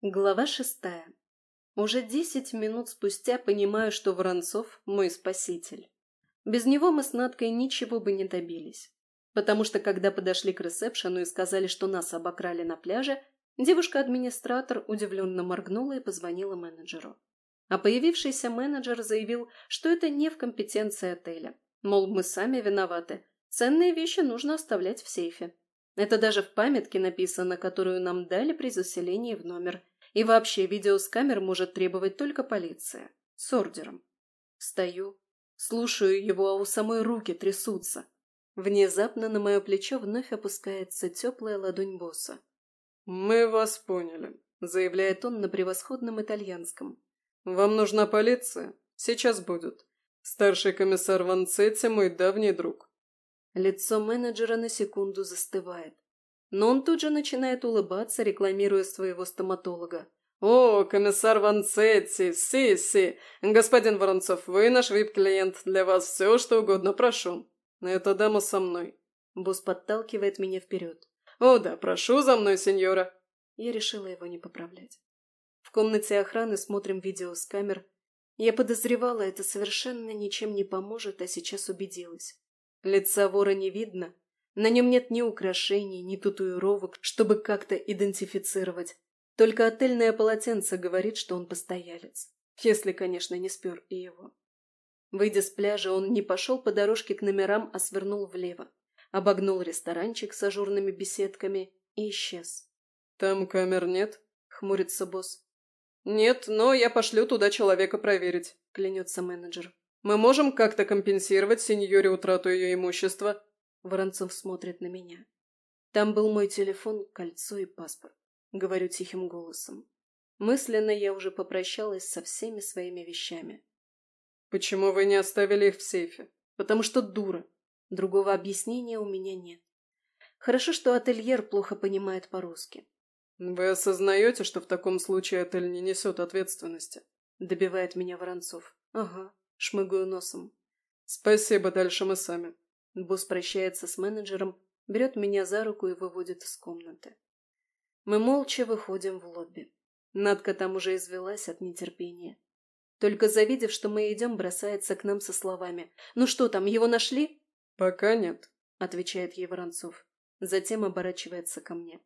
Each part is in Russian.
Глава шестая. Уже десять минут спустя понимаю, что Воронцов – мой спаситель. Без него мы с Надкой ничего бы не добились. Потому что, когда подошли к ресепшену и сказали, что нас обокрали на пляже, девушка-администратор удивленно моргнула и позвонила менеджеру. А появившийся менеджер заявил, что это не в компетенции отеля. Мол, мы сами виноваты. Ценные вещи нужно оставлять в сейфе. Это даже в памятке написано, которую нам дали при заселении в номер. И вообще, видео с камер может требовать только полиция. С ордером. Стою, слушаю его, а у самой руки трясутся. Внезапно на мое плечо вновь опускается теплая ладонь босса. «Мы вас поняли», — заявляет он на превосходном итальянском. «Вам нужна полиция? Сейчас будет. Старший комиссар Ванцетти мой давний друг». Лицо менеджера на секунду застывает. Но он тут же начинает улыбаться, рекламируя своего стоматолога. «О, комиссар Ванцетти, си, си! Господин Воронцов, вы наш вип-клиент, для вас все, что угодно, прошу. Эта дама со мной». Босс подталкивает меня вперед. «О да, прошу за мной, сеньора». Я решила его не поправлять. В комнате охраны смотрим видео с камер. Я подозревала, это совершенно ничем не поможет, а сейчас убедилась. Лица вора не видно, на нем нет ни украшений, ни татуировок, чтобы как-то идентифицировать. Только отельное полотенце говорит, что он постоялец. Если, конечно, не спер и его. Выйдя с пляжа, он не пошел по дорожке к номерам, а свернул влево. Обогнул ресторанчик с ажурными беседками и исчез. «Там камер нет?» — хмурится босс. «Нет, но я пошлю туда человека проверить», — клянется менеджер. «Мы можем как-то компенсировать сеньоре утрату ее имущества?» Воронцов смотрит на меня. Там был мой телефон, кольцо и паспорт. Говорю тихим голосом. Мысленно я уже попрощалась со всеми своими вещами. «Почему вы не оставили их в сейфе?» «Потому что дура. Другого объяснения у меня нет. Хорошо, что ательер плохо понимает по-русски». «Вы осознаете, что в таком случае отель не несет ответственности?» Добивает меня Воронцов. «Ага», шмыгаю носом. «Спасибо, дальше мы сами». Босс прощается с менеджером, берет меня за руку и выводит из комнаты. Мы молча выходим в лобби. Надка там уже извелась от нетерпения. Только завидев, что мы идем, бросается к нам со словами. «Ну что там, его нашли?» «Пока нет», — отвечает ей Воронцов. Затем оборачивается ко мне.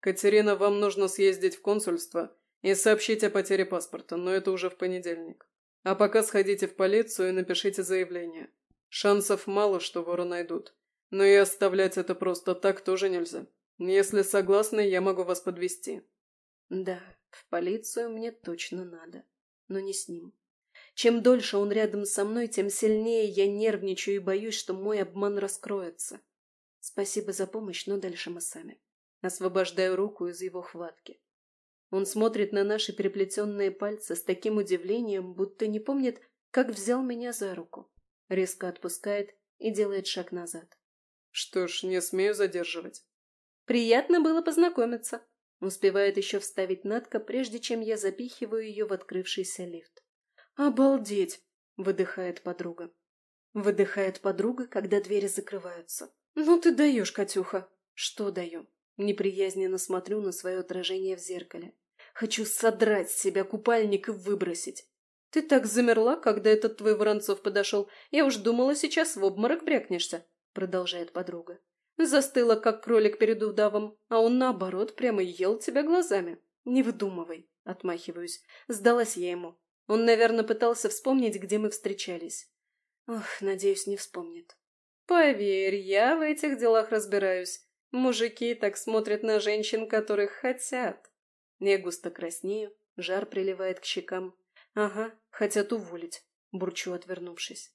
«Катерина, вам нужно съездить в консульство и сообщить о потере паспорта, но это уже в понедельник. А пока сходите в полицию и напишите заявление. Шансов мало, что вора найдут. Но и оставлять это просто так тоже нельзя. Если согласны, я могу вас подвести. Да, в полицию мне точно надо. Но не с ним. Чем дольше он рядом со мной, тем сильнее я нервничаю и боюсь, что мой обман раскроется. Спасибо за помощь, но дальше мы сами. Освобождаю руку из его хватки. Он смотрит на наши переплетенные пальцы с таким удивлением, будто не помнит, как взял меня за руку резко отпускает и делает шаг назад. «Что ж, не смею задерживать». «Приятно было познакомиться», — успевает еще вставить Надка, прежде чем я запихиваю ее в открывшийся лифт. «Обалдеть!» — выдыхает подруга. Выдыхает подруга, когда двери закрываются. «Ну ты даешь, Катюха!» «Что даю?» Неприязненно смотрю на свое отражение в зеркале. Хочу содрать с себя купальник и выбросить. «Ты так замерла, когда этот твой Воронцов подошел. Я уж думала, сейчас в обморок брякнешься», — продолжает подруга. «Застыла, как кролик перед удавом, а он, наоборот, прямо ел тебя глазами. Не выдумывай», — отмахиваюсь. Сдалась я ему. Он, наверное, пытался вспомнить, где мы встречались. Ох, надеюсь, не вспомнит. «Поверь, я в этих делах разбираюсь. Мужики так смотрят на женщин, которых хотят». Я густо краснею, жар приливает к щекам. «Ага, хотят уволить», – бурчу, отвернувшись.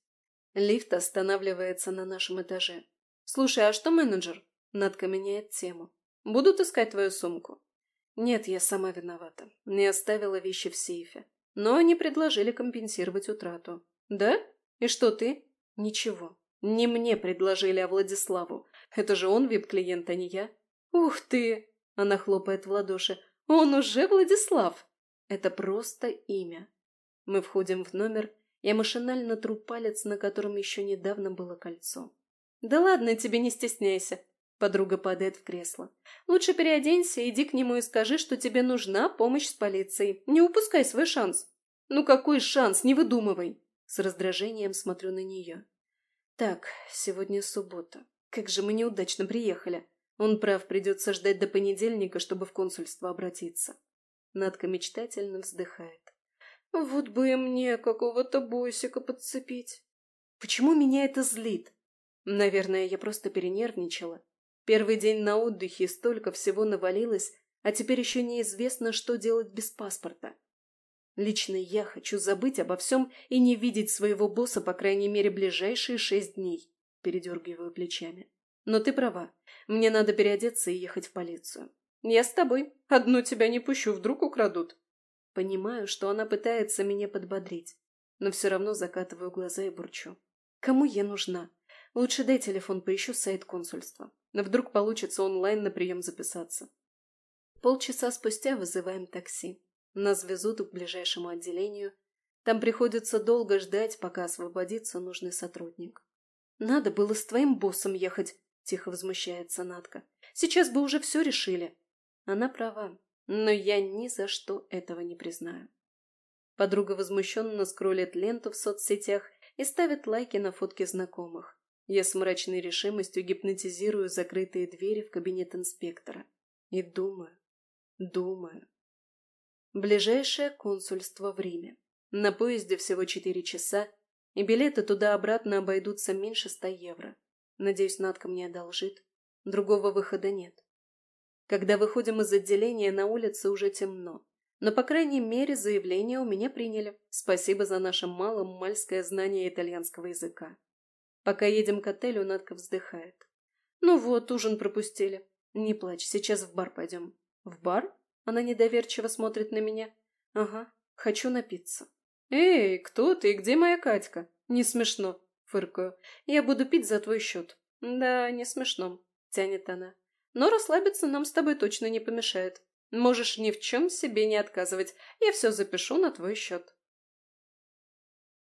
Лифт останавливается на нашем этаже. «Слушай, а что менеджер?» Надка меняет тему. «Будут искать твою сумку?» «Нет, я сама виновата. Не оставила вещи в сейфе. Но они предложили компенсировать утрату». «Да? И что ты?» «Ничего. Не мне предложили, а Владиславу. Это же он вип-клиент, а не я». «Ух ты!» – она хлопает в ладоши. «Он уже Владислав!» «Это просто имя. Мы входим в номер, я машинально тру палец, на котором еще недавно было кольцо. «Да ладно тебе, не стесняйся!» Подруга падает в кресло. «Лучше переоденься, иди к нему и скажи, что тебе нужна помощь с полицией. Не упускай свой шанс». «Ну какой шанс? Не выдумывай!» С раздражением смотрю на нее. «Так, сегодня суббота. Как же мы неудачно приехали. Он прав, придется ждать до понедельника, чтобы в консульство обратиться». Надка мечтательно вздыхает. «Вот бы и мне какого-то босика подцепить». «Почему меня это злит?» «Наверное, я просто перенервничала. Первый день на отдыхе столько всего навалилось, а теперь еще неизвестно, что делать без паспорта. Лично я хочу забыть обо всем и не видеть своего босса, по крайней мере, ближайшие шесть дней. Передергиваю плечами. Но ты права. Мне надо переодеться и ехать в полицию. Я с тобой. Одну тебя не пущу, вдруг украдут. Понимаю, что она пытается меня подбодрить, но все равно закатываю глаза и бурчу. Кому я нужна? Лучше дай телефон, поищу сайт консульства. Вдруг получится онлайн на прием записаться. Полчаса спустя вызываем такси. Нас везут к ближайшему отделению. Там приходится долго ждать, пока освободится нужный сотрудник. «Надо было с твоим боссом ехать», – тихо возмущается Натка. «Сейчас бы уже все решили». Она права, но я ни за что этого не признаю. Подруга возмущенно скроллит ленту в соцсетях и ставит лайки на фотки знакомых. Я с мрачной решимостью гипнотизирую закрытые двери в кабинет инспектора. И думаю, думаю. Ближайшее консульство в Риме. На поезде всего четыре часа, и билеты туда-обратно обойдутся меньше ста евро. Надеюсь, Надка мне одолжит. Другого выхода нет. Когда выходим из отделения, на улице уже темно. Но, по крайней мере, заявление у меня приняли. Спасибо за наше маломальское знание итальянского языка. Пока едем к отелю, Надка вздыхает. «Ну вот, ужин пропустили. Не плачь, сейчас в бар пойдем». «В бар?» Она недоверчиво смотрит на меня. «Ага, хочу напиться». «Эй, кто ты и где моя Катька?» «Не смешно», — фыркаю. «Я буду пить за твой счет». «Да, не смешно», — тянет она. «Но расслабиться нам с тобой точно не помешает. Можешь ни в чем себе не отказывать. Я все запишу на твой счет».